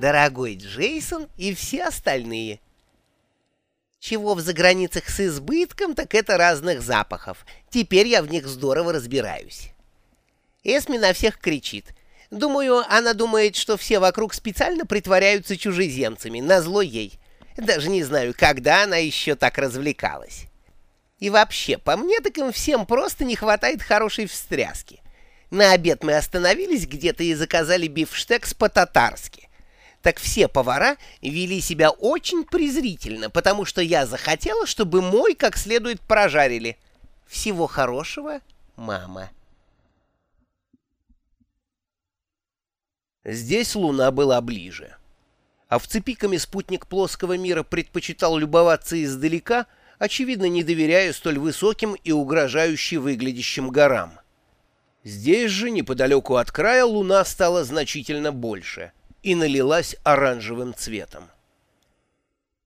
дорогой Джейсон и все остальные. Чего в заграницах с избытком, так это разных запахов. Теперь я в них здорово разбираюсь. Эсми на всех кричит. Думаю, она думает, что все вокруг специально притворяются чужеземцами, назло ей. Даже не знаю, когда она еще так развлекалась. И вообще, по мне, так им всем просто не хватает хорошей встряски. На обед мы остановились где-то и заказали бифштекс по-татарски. Так все повара вели себя очень презрительно, потому что я захотела, чтобы мой как следует прожарили. Всего хорошего, мама. Здесь луна была ближе. А в цепиками спутник плоского мира предпочитал любоваться издалека, очевидно, не доверяя столь высоким и угрожающе выглядящим горам. Здесь же, неподалеку от края, луна стала значительно больше и налилась оранжевым цветом.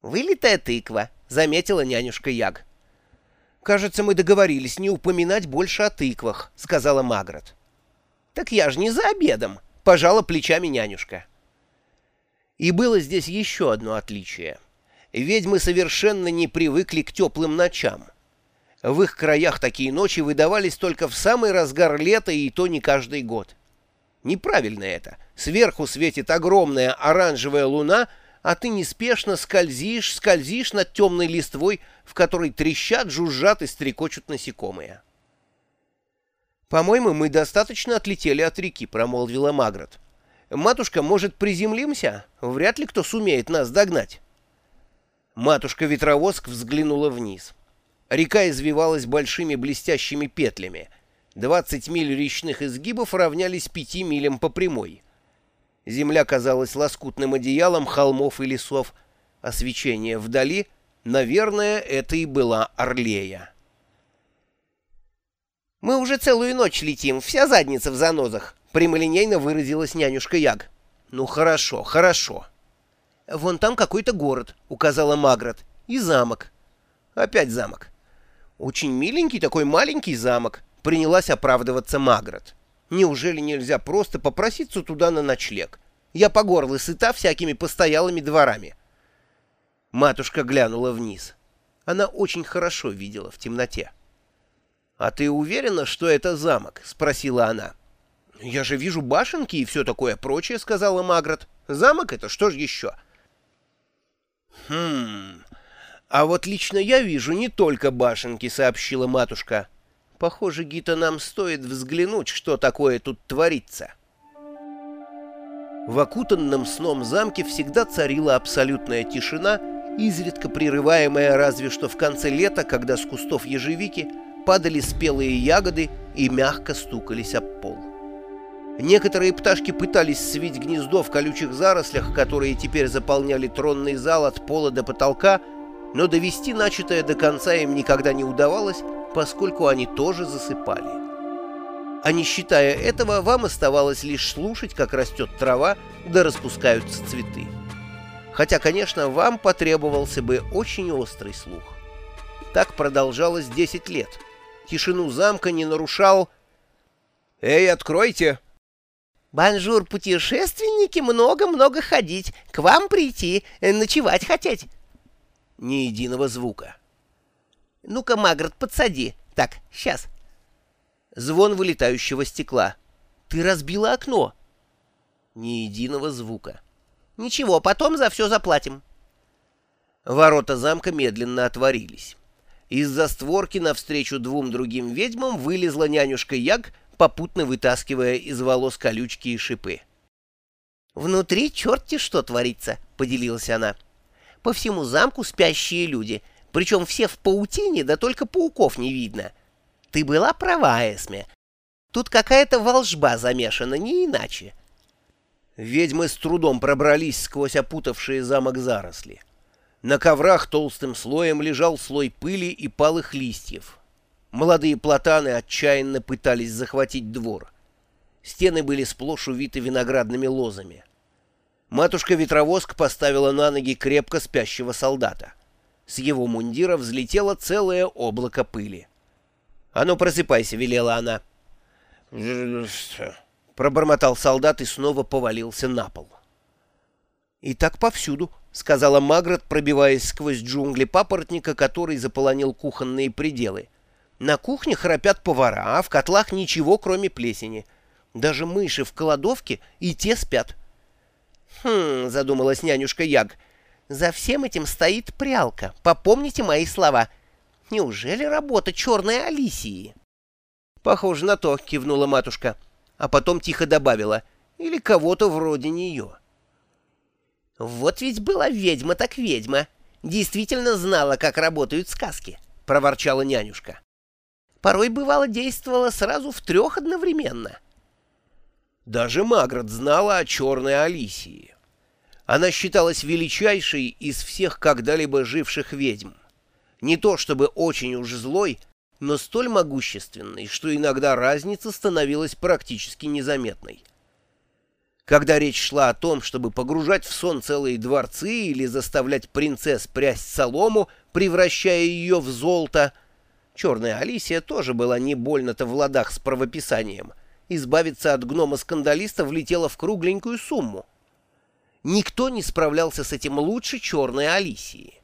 «Вылитая тыква», — заметила нянюшка Яг. «Кажется, мы договорились не упоминать больше о тыквах», — сказала Магрот. «Так я же не за обедом», — пожала плечами нянюшка. И было здесь еще одно отличие. Ведьмы совершенно не привыкли к теплым ночам. В их краях такие ночи выдавались только в самый разгар лета, и то не каждый год. Неправильно это. Сверху светит огромная оранжевая луна, а ты неспешно скользишь, скользишь над темной листвой, в которой трещат, жужжат и стрекочут насекомые. «По-моему, мы достаточно отлетели от реки», — промолвила Магрот. «Матушка, может, приземлимся? Вряд ли кто сумеет нас догнать». Матушка-ветровоск взглянула вниз. Река извивалась большими блестящими петлями. Двадцать миль речных изгибов равнялись пяти милям по прямой. Земля казалась лоскутным одеялом холмов и лесов, а свечение вдали, наверное, это и была Орлея. «Мы уже целую ночь летим, вся задница в занозах», — прямолинейно выразилась нянюшка Яг. «Ну хорошо, хорошо». «Вон там какой-то город», — указала Магрот, — «и замок». «Опять замок». «Очень миленький такой маленький замок», — принялась оправдываться Магрот. «Неужели нельзя просто попроситься туда на ночлег? Я по горло сыта всякими постоялыми дворами». Матушка глянула вниз. Она очень хорошо видела в темноте. «А ты уверена, что это замок?» — спросила она. «Я же вижу башенки и все такое прочее», — сказала Магрот. «Замок — это что ж еще?» «Хм... А вот лично я вижу не только башенки», — сообщила матушка. «Похоже, Гита, нам стоит взглянуть, что такое тут творится». В окутанном сном замке всегда царила абсолютная тишина, изредка прерываемая разве что в конце лета, когда с кустов ежевики падали спелые ягоды и мягко стукались об пол. Некоторые пташки пытались свить гнездо в колючих зарослях, которые теперь заполняли тронный зал от пола до потолка, но довести начатое до конца им никогда не удавалось, поскольку они тоже засыпали. А не считая этого, вам оставалось лишь слушать, как растет трава, да распускаются цветы. Хотя, конечно, вам потребовался бы очень острый слух. Так продолжалось 10 лет — Тишину замка не нарушал... «Эй, откройте!» «Bonjour, путешественники, много-много ходить, к вам прийти, ночевать хотеть». Ни единого звука. «Ну-ка, Маграт, подсади. Так, сейчас». Звон вылетающего стекла. «Ты разбила окно». Ни единого звука. «Ничего, потом за все заплатим». Ворота замка медленно отворились. Из-за створки навстречу двум другим ведьмам вылезла нянюшка Яг, попутно вытаскивая из волос колючки и шипы. «Внутри черти что творится», — поделилась она. «По всему замку спящие люди, причем все в паутине, да только пауков не видно. Ты была права, Эсме. Тут какая-то волжба замешана, не иначе». Ведьмы с трудом пробрались сквозь опутавшие замок заросли. На коврах толстым слоем лежал слой пыли и палых листьев. Молодые платаны отчаянно пытались захватить двор. Стены были сплошь увиты виноградными лозами. Матушка-ветровоск поставила на ноги крепко спящего солдата. С его мундира взлетело целое облако пыли. «А ну, просыпайся!» — велела она. Пробормотал солдат и снова повалился на пол. «И так повсюду», — сказала Магрот, пробиваясь сквозь джунгли папоротника, который заполонил кухонные пределы. «На кухне храпят повара, а в котлах ничего, кроме плесени. Даже мыши в кладовке и те спят». «Хм», — задумалась нянюшка Яг, — «за всем этим стоит прялка. Попомните мои слова. Неужели работа черной Алисии?» «Похоже на то», — кивнула матушка, а потом тихо добавила, «или кого-то вроде нее». «Вот ведь была ведьма так ведьма. Действительно знала, как работают сказки», — проворчала нянюшка. «Порой, бывало, действовала сразу в трех одновременно». Даже Маград знала о черной Алисии. Она считалась величайшей из всех когда-либо живших ведьм. Не то чтобы очень уж злой, но столь могущественной, что иногда разница становилась практически незаметной. Когда речь шла о том, чтобы погружать в сон целые дворцы или заставлять принцесс прясть солому, превращая ее в золото, черная Алисия тоже была не больно-то в ладах с правописанием. Избавиться от гнома-скандалиста влетело в кругленькую сумму. Никто не справлялся с этим лучше черной Алисии.